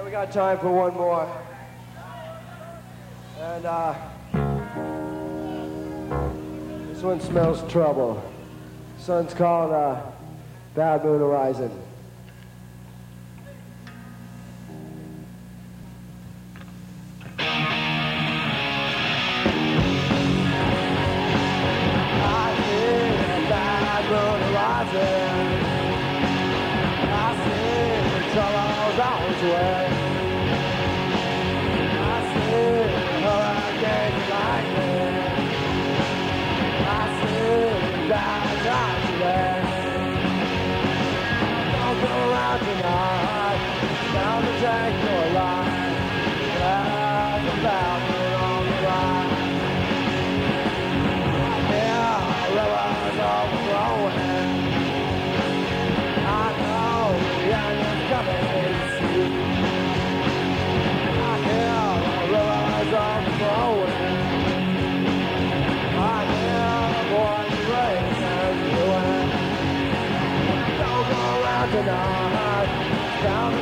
We got time for one more. And uh, this one smells trouble. Sun's called uh, Bad Moon Horizon. Well.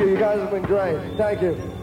you. You guys have been great. Thank you.